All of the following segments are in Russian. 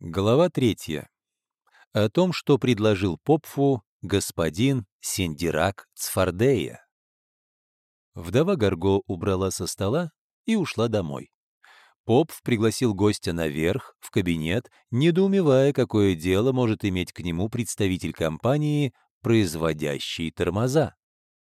Глава третья. О том, что предложил Попфу господин Синдирак Цфардея. Вдова Гарго убрала со стола и ушла домой. Попф пригласил гостя наверх, в кабинет, недоумевая, какое дело может иметь к нему представитель компании, производящей тормоза.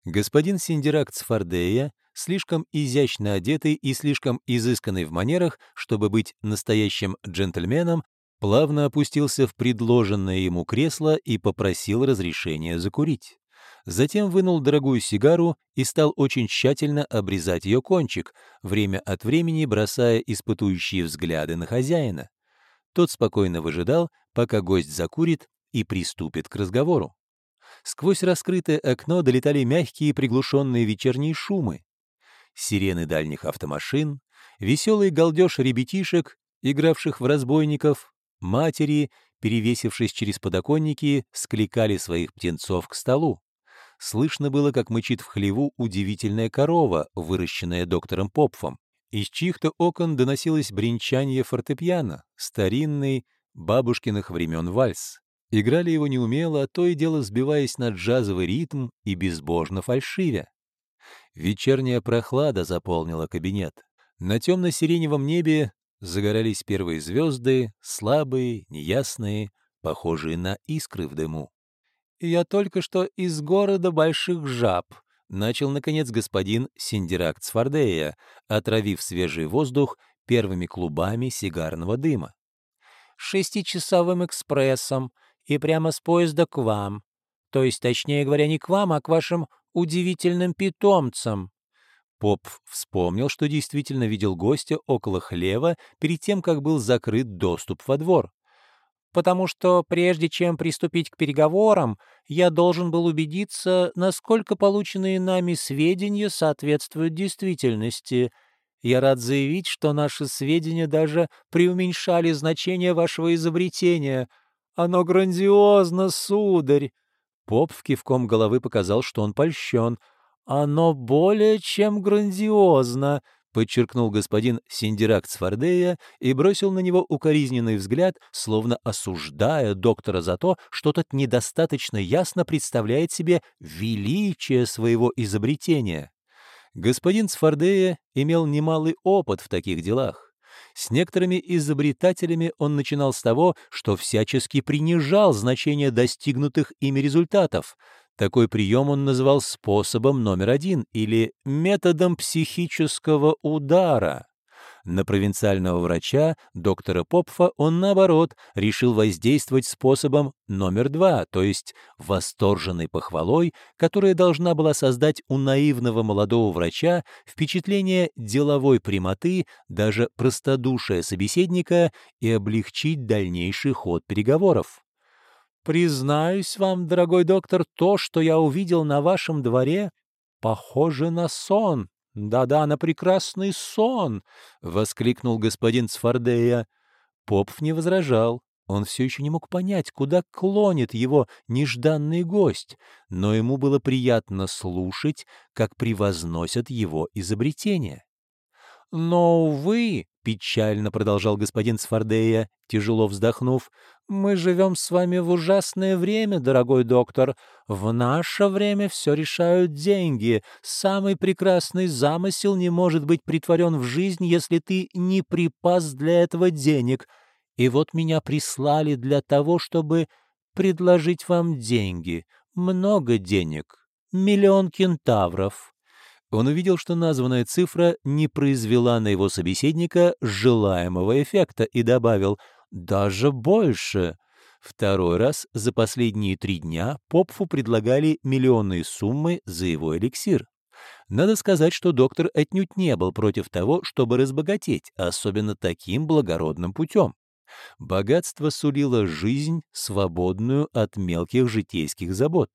Господин Синдирак Цфардея, слишком изящно одетый и слишком изысканный в манерах, чтобы быть настоящим джентльменом, плавно опустился в предложенное ему кресло и попросил разрешения закурить. Затем вынул дорогую сигару и стал очень тщательно обрезать ее кончик, время от времени бросая испытующие взгляды на хозяина. Тот спокойно выжидал, пока гость закурит и приступит к разговору. Сквозь раскрытое окно долетали мягкие приглушенные вечерние шумы. Сирены дальних автомашин, веселый галдеж ребятишек, игравших в разбойников, Матери, перевесившись через подоконники, скликали своих птенцов к столу. Слышно было, как мычит в хлеву удивительная корова, выращенная доктором Попфом. Из чьих-то окон доносилось бренчанье фортепиано, старинный, бабушкиных времен вальс. Играли его неумело, то и дело сбиваясь на джазовый ритм и безбожно фальшивя. Вечерняя прохлада заполнила кабинет. На темно-сиреневом небе загорались первые звезды, слабые, неясные, похожие на искры в дыму. «Я только что из города больших жаб», — начал, наконец, господин Синдирак Цфардея, отравив свежий воздух первыми клубами сигарного дыма. «Шестичасовым экспрессом и прямо с поезда к вам. То есть, точнее говоря, не к вам, а к вашим удивительным питомцам. Поп вспомнил, что действительно видел гостя около хлева перед тем, как был закрыт доступ во двор. «Потому что прежде чем приступить к переговорам, я должен был убедиться, насколько полученные нами сведения соответствуют действительности. Я рад заявить, что наши сведения даже преуменьшали значение вашего изобретения. Оно грандиозно, сударь!» Поп в кивком головы показал, что он польщен — «Оно более чем грандиозно», — подчеркнул господин Синдирак Цфардея и бросил на него укоризненный взгляд, словно осуждая доктора за то, что тот недостаточно ясно представляет себе величие своего изобретения. Господин Цфардея имел немалый опыт в таких делах. С некоторыми изобретателями он начинал с того, что всячески принижал значение достигнутых ими результатов, такой прием он называл способом номер один или методом психического удара. На провинциального врача, доктора Попфа, он, наоборот, решил воздействовать способом номер два, то есть восторженной похвалой, которая должна была создать у наивного молодого врача впечатление деловой прямоты, даже простодушия собеседника и облегчить дальнейший ход переговоров. Признаюсь вам, дорогой доктор, то, что я увидел на вашем дворе, похоже на сон. Да-да, на прекрасный сон, — воскликнул господин Цфардея. Попов не возражал. Он все еще не мог понять, куда клонит его нежданный гость, но ему было приятно слушать, как превозносят его изобретение. «Но, увы», — печально продолжал господин Сфардея, тяжело вздохнув, «мы живем с вами в ужасное время, дорогой доктор. В наше время все решают деньги. Самый прекрасный замысел не может быть притворен в жизнь, если ты не припас для этого денег. И вот меня прислали для того, чтобы предложить вам деньги. Много денег. Миллион кентавров». Он увидел, что названная цифра не произвела на его собеседника желаемого эффекта и добавил «даже больше». Второй раз за последние три дня Попфу предлагали миллионные суммы за его эликсир. Надо сказать, что доктор отнюдь не был против того, чтобы разбогатеть, особенно таким благородным путем. Богатство сулило жизнь, свободную от мелких житейских забот,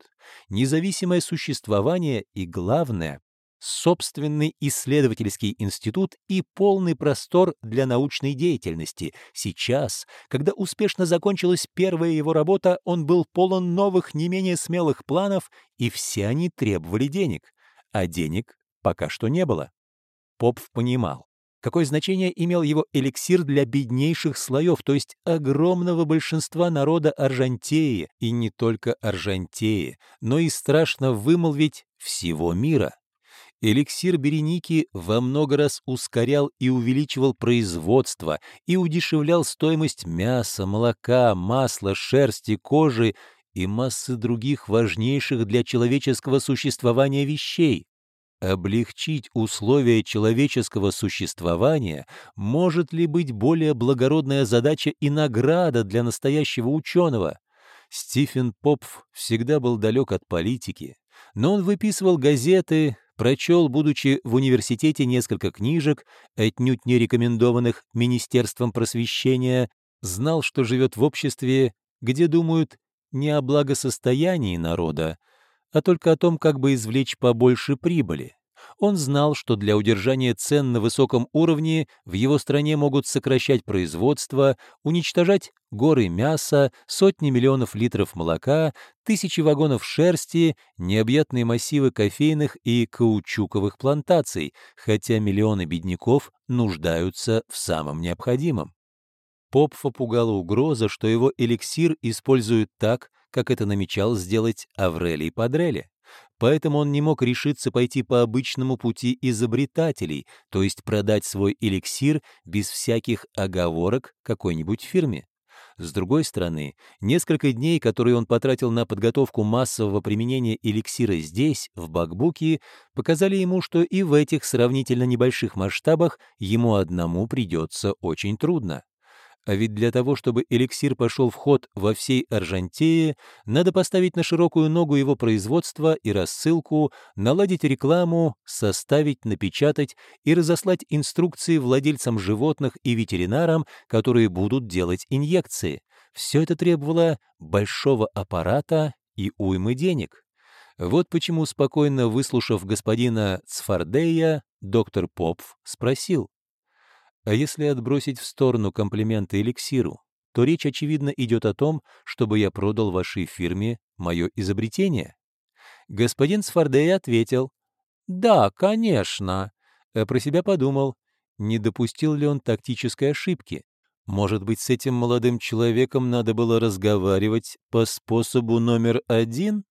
независимое существование и, главное, собственный исследовательский институт и полный простор для научной деятельности. Сейчас, когда успешно закончилась первая его работа, он был полон новых, не менее смелых планов, и все они требовали денег. А денег пока что не было. Попф понимал. какое значение имел его эликсир для беднейших слоев, то есть огромного большинства народа Аржантеи, и не только Аржантеи, но и страшно вымолвить всего мира. Эликсир Береники во много раз ускорял и увеличивал производство и удешевлял стоимость мяса, молока, масла, шерсти, кожи и массы других важнейших для человеческого существования вещей. Облегчить условия человеческого существования может ли быть более благородная задача и награда для настоящего ученого? Стивен Попф всегда был далек от политики, но он выписывал газеты, прочел, будучи в университете, несколько книжек, отнюдь не рекомендованных Министерством просвещения, знал, что живет в обществе, где думают не о благосостоянии народа, а только о том, как бы извлечь побольше прибыли. Он знал, что для удержания цен на высоком уровне в его стране могут сокращать производство, уничтожать горы мяса, сотни миллионов литров молока, тысячи вагонов шерсти, необъятные массивы кофейных и каучуковых плантаций, хотя миллионы бедняков нуждаются в самом необходимом. Попфа пугала угроза, что его эликсир используют так, как это намечал сделать Аврелий Падрелли. Поэтому он не мог решиться пойти по обычному пути изобретателей, то есть продать свой эликсир без всяких оговорок какой-нибудь фирме. С другой стороны, несколько дней, которые он потратил на подготовку массового применения эликсира здесь, в Бакбуке, показали ему, что и в этих сравнительно небольших масштабах ему одному придется очень трудно. А ведь для того, чтобы эликсир пошел в ход во всей Аржантее, надо поставить на широкую ногу его производство и рассылку, наладить рекламу, составить, напечатать и разослать инструкции владельцам животных и ветеринарам, которые будут делать инъекции. Все это требовало большого аппарата и уймы денег. Вот почему, спокойно выслушав господина Цфардея, доктор Попф спросил, а если отбросить в сторону комплименты эликсиру, то речь, очевидно, идет о том, чтобы я продал вашей фирме мое изобретение. Господин Сфардей ответил, «Да, конечно». А про себя подумал, не допустил ли он тактической ошибки. Может быть, с этим молодым человеком надо было разговаривать по способу номер один?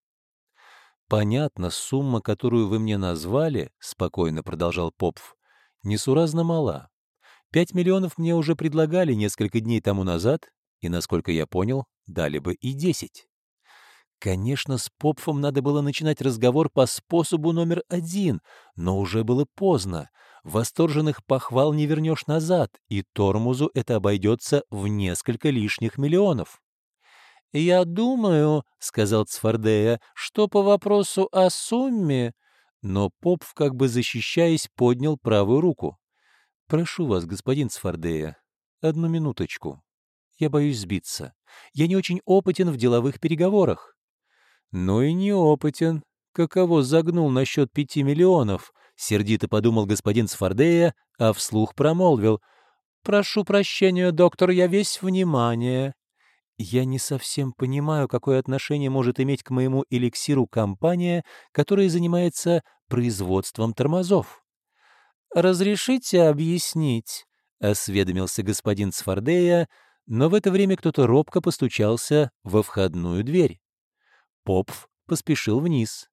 «Понятно, сумма, которую вы мне назвали, — спокойно продолжал Попф, — несуразно мала. Пять миллионов мне уже предлагали несколько дней тому назад, и, насколько я понял, дали бы и десять. Конечно, с Попфом надо было начинать разговор по способу номер один, но уже было поздно. Восторженных похвал не вернешь назад, и Тормузу это обойдется в несколько лишних миллионов. «Я думаю, — сказал Цфардея, — что по вопросу о сумме...» Но Попф, как бы защищаясь, поднял правую руку. «Прошу вас, господин Сфардея, одну минуточку. Я боюсь сбиться. Я не очень опытен в деловых переговорах». «Ну и не опытен. Каково загнул насчет пяти миллионов?» — сердито подумал господин Сфардея, а вслух промолвил. «Прошу прощения, доктор, я весь внимание». Я не совсем понимаю, какое отношение может иметь к моему эликсиру компания, которая занимается производством тормозов. «Разрешите объяснить?» — осведомился господин Сфардея, но в это время кто-то робко постучался во входную дверь. Попф поспешил вниз.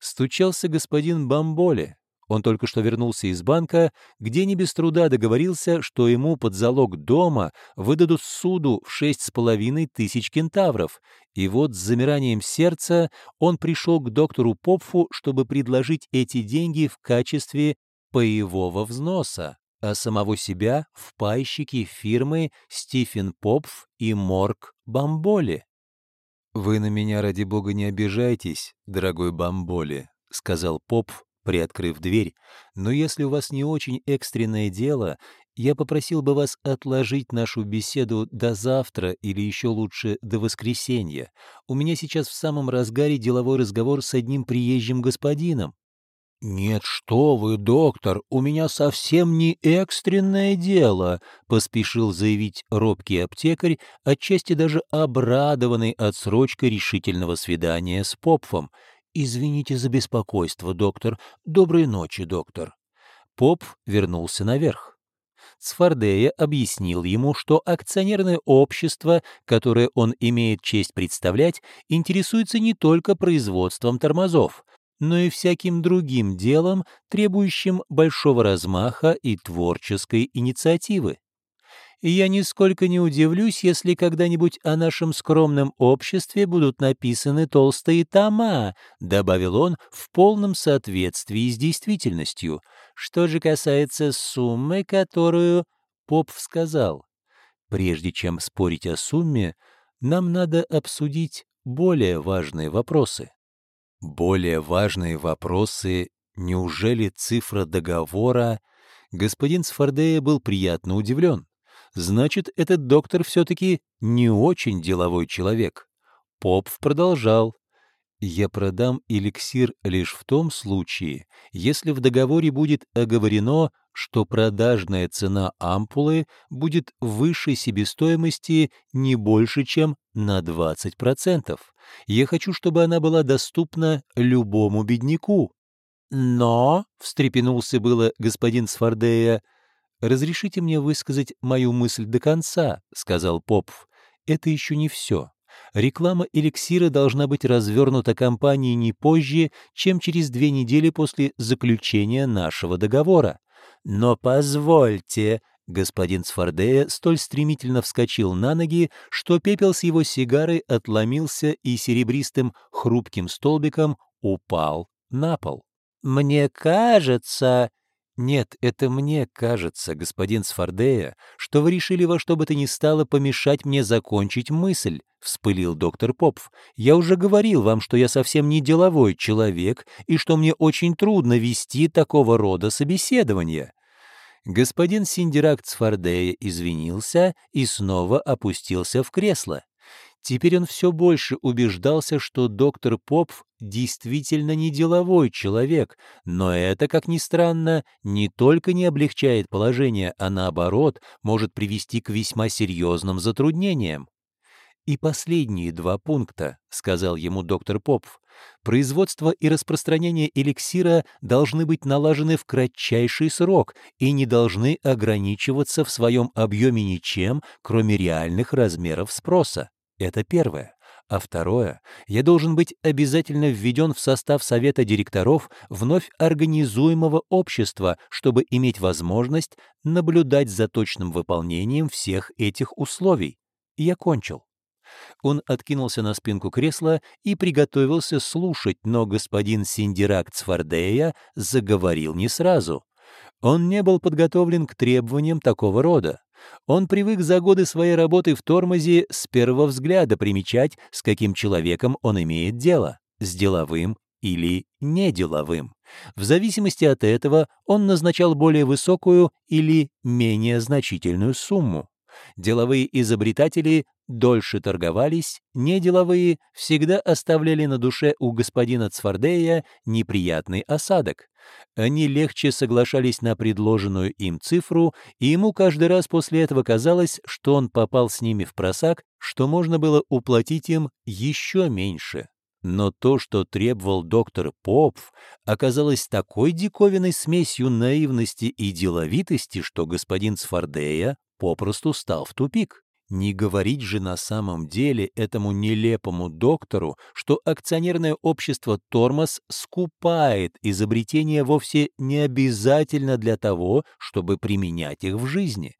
Стучался господин Бамболи. Он только что вернулся из банка, где не без труда договорился, что ему под залог дома выдадут суду в шесть с половиной тысяч кентавров. И вот с замиранием сердца он пришел к доктору Попфу, чтобы предложить эти деньги в качестве паевого взноса, а самого себя в пайщики фирмы Стивен Попф и Морг Бамболи. «Вы на меня, ради бога, не обижайтесь, дорогой Бамболи», — сказал Попф, приоткрыв дверь, «но если у вас не очень экстренное дело, я попросил бы вас отложить нашу беседу до завтра или еще лучше до воскресенья. У меня сейчас в самом разгаре деловой разговор с одним приезжим господином. «Нет, что вы, доктор, у меня совсем не экстренное дело», — поспешил заявить робкий аптекарь, отчасти даже обрадованный отсрочкой решительного свидания с Попфом. «Извините за беспокойство, доктор. Доброй ночи, доктор». Поп вернулся наверх. Цфардея объяснил ему, что акционерное общество, которое он имеет честь представлять, интересуется не только производством тормозов, но и всяким другим делом, требующим большого размаха и творческой инициативы и я нисколько не удивлюсь, если когда-нибудь о нашем скромном обществе будут написаны толстые тома», — добавил он в полном соответствии с действительностью. Что же касается суммы, которую Поп сказал, прежде чем спорить о сумме, нам надо обсудить более важные вопросы. Более важные вопросы, неужели цифра договора? Господин Сфордея был приятно удивлен. Значит, этот доктор все-таки не очень деловой человек. Попов продолжал. «Я продам эликсир лишь в том случае, если в договоре будет оговорено, что продажная цена ампулы будет выше себестоимости не больше, чем на 20%. Я хочу, чтобы она была доступна любому бедняку». «Но», — встрепенулся было господин Сфордея, — «Разрешите мне высказать мою мысль до конца», — сказал Попов. «Это еще не все. Реклама эликсира должна быть развернута компанией не позже, чем через две недели после заключения нашего договора. Но позвольте, господин Сфордея столь стремительно вскочил на ноги, что пепел с его сигары отломился и серебристым хрупким столбиком упал на пол. «Мне кажется, «Нет, это мне кажется, господин Сфордея, что вы решили во что бы то ни стало помешать мне закончить мысль», — вспылил доктор Попов. «Я уже говорил вам, что я совсем не деловой человек и что мне очень трудно вести такого рода собеседование». Господин Синдирак Цфардея извинился и снова опустился в кресло. Теперь он все больше убеждался, что доктор Попф действительно не деловой человек, но это, как ни странно, не только не облегчает положение, а наоборот может привести к весьма серьезным затруднениям. «И последние два пункта», — сказал ему доктор Попф. «Производство и распространение эликсира должны быть налажены в кратчайший срок и не должны ограничиваться в своем объеме ничем, кроме реальных размеров спроса. Это первое. А второе, я должен быть обязательно введен в состав совета директоров вновь организуемого общества, чтобы иметь возможность наблюдать за точным выполнением всех этих условий. Я кончил. Он откинулся на спинку кресла и приготовился слушать, но господин Синдирак Цфардея заговорил не сразу. Он не был подготовлен к требованиям такого рода. Он привык за годы своей работы в тормозе с первого взгляда примечать, с каким человеком он имеет дело, с деловым или неделовым. В зависимости от этого он назначал более высокую или менее значительную сумму. Деловые изобретатели дольше торговались, неделовые всегда оставляли на душе у господина Цфардея неприятный осадок. Они легче соглашались на предложенную им цифру, и ему каждый раз после этого казалось, что он попал с ними в просак, что можно было уплатить им еще меньше. Но то, что требовал доктор Попф, оказалось такой диковинной смесью наивности и деловитости, что господин Сфардея попросту стал в тупик. Не говорить же на самом деле этому нелепому доктору, что акционерное общество «Тормоз» скупает изобретения вовсе не обязательно для того, чтобы применять их в жизни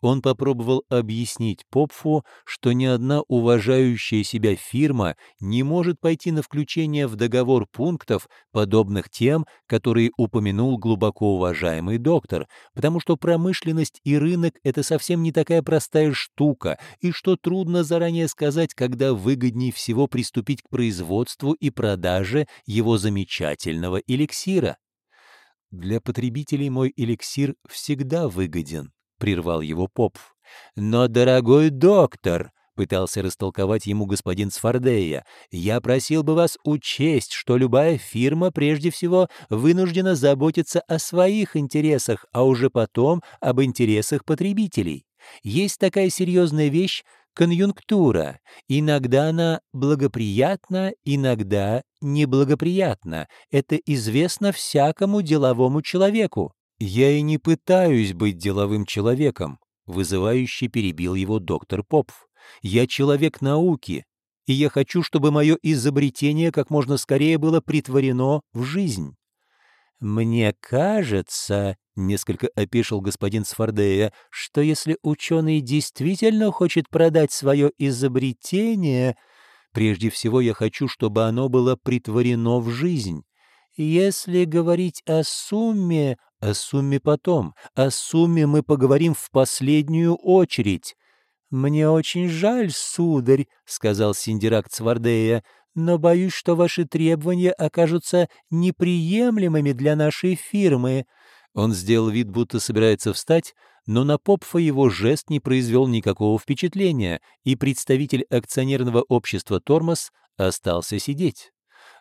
он попробовал объяснить Попфу, что ни одна уважающая себя фирма не может пойти на включение в договор пунктов, подобных тем, которые упомянул глубоко уважаемый доктор, потому что промышленность и рынок — это совсем не такая простая штука, и что трудно заранее сказать, когда выгоднее всего приступить к производству и продаже его замечательного эликсира. Для потребителей мой эликсир всегда выгоден, — прервал его поп. «Но, дорогой доктор», — пытался растолковать ему господин Сфардея, «я просил бы вас учесть, что любая фирма прежде всего вынуждена заботиться о своих интересах, а уже потом об интересах потребителей. Есть такая серьезная вещь, конъюнктура. Иногда она благоприятна, иногда неблагоприятна. Это известно всякому деловому человеку. «Я и не пытаюсь быть деловым человеком», — вызывающе перебил его доктор Попф. «Я человек науки, и я хочу, чтобы мое изобретение как можно скорее было притворено в жизнь». «Мне кажется», — несколько опешил господин Сфордея, «что если ученый действительно хочет продать свое изобретение, прежде всего я хочу, чтобы оно было притворено в жизнь. Если говорить о сумме, о сумме потом, о сумме мы поговорим в последнюю очередь. «Мне очень жаль, сударь», — сказал Синдирак Цвардея, «но боюсь, что ваши требования окажутся неприемлемыми для нашей фирмы». Он сделал вид, будто собирается встать, но на Попфа его жест не произвел никакого впечатления, и представитель акционерного общества «Тормоз» остался сидеть.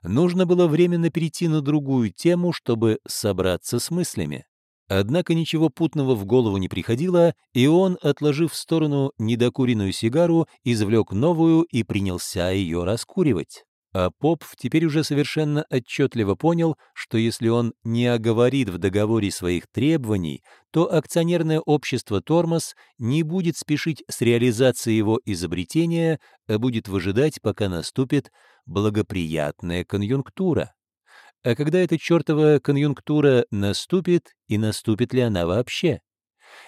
Нужно было временно перейти на другую тему, чтобы собраться с мыслями. Однако ничего путного в голову не приходило, и он, отложив в сторону недокуренную сигару, извлек новую и принялся ее раскуривать. А Поп теперь уже совершенно отчетливо понял, что если он не оговорит в договоре своих требований, то акционерное общество «Тормоз» не будет спешить с реализацией его изобретения, а будет выжидать, пока наступит благоприятная конъюнктура. А когда эта чертова конъюнктура наступит, и наступит ли она вообще?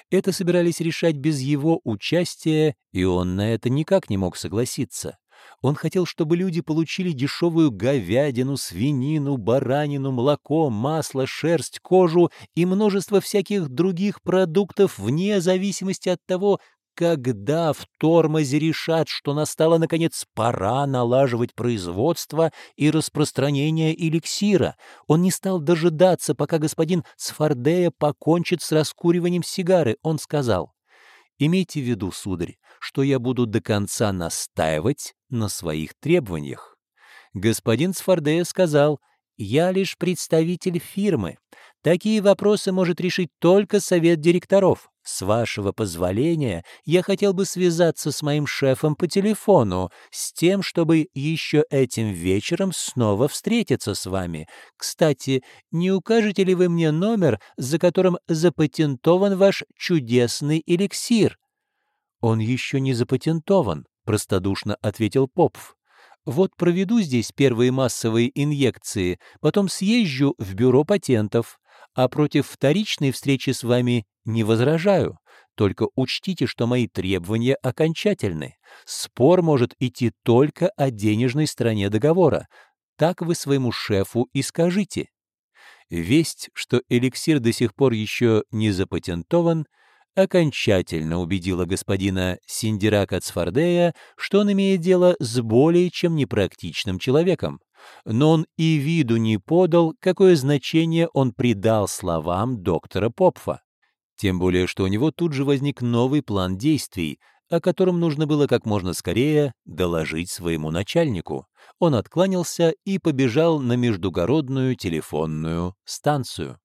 Это собирались решать без его участия, и он на это никак не мог согласиться. Он хотел, чтобы люди получили дешевую говядину, свинину, баранину, молоко, масло, шерсть, кожу и множество всяких других продуктов вне зависимости от того, когда в тормозе решат, что настала, наконец, пора налаживать производство и распространение эликсира. Он не стал дожидаться, пока господин Сфардея покончит с раскуриванием сигары. Он сказал, «Имейте в виду, сударь, что я буду до конца настаивать на своих требованиях». Господин Сфардея сказал, «Я лишь представитель фирмы. Такие вопросы может решить только совет директоров. С вашего позволения, я хотел бы связаться с моим шефом по телефону, с тем, чтобы еще этим вечером снова встретиться с вами. Кстати, не укажете ли вы мне номер, за которым запатентован ваш чудесный эликсир?» «Он еще не запатентован», — простодушно ответил Попф. «Вот проведу здесь первые массовые инъекции, потом съезжу в бюро патентов а против вторичной встречи с вами не возражаю. Только учтите, что мои требования окончательны. Спор может идти только о денежной стороне договора. Так вы своему шефу и скажите. Весть, что эликсир до сих пор еще не запатентован, окончательно убедила господина Синдирака Цфардея, что он имеет дело с более чем непрактичным человеком но он и виду не подал, какое значение он придал словам доктора Попфа. Тем более, что у него тут же возник новый план действий, о котором нужно было как можно скорее доложить своему начальнику. Он откланялся и побежал на междугородную телефонную станцию.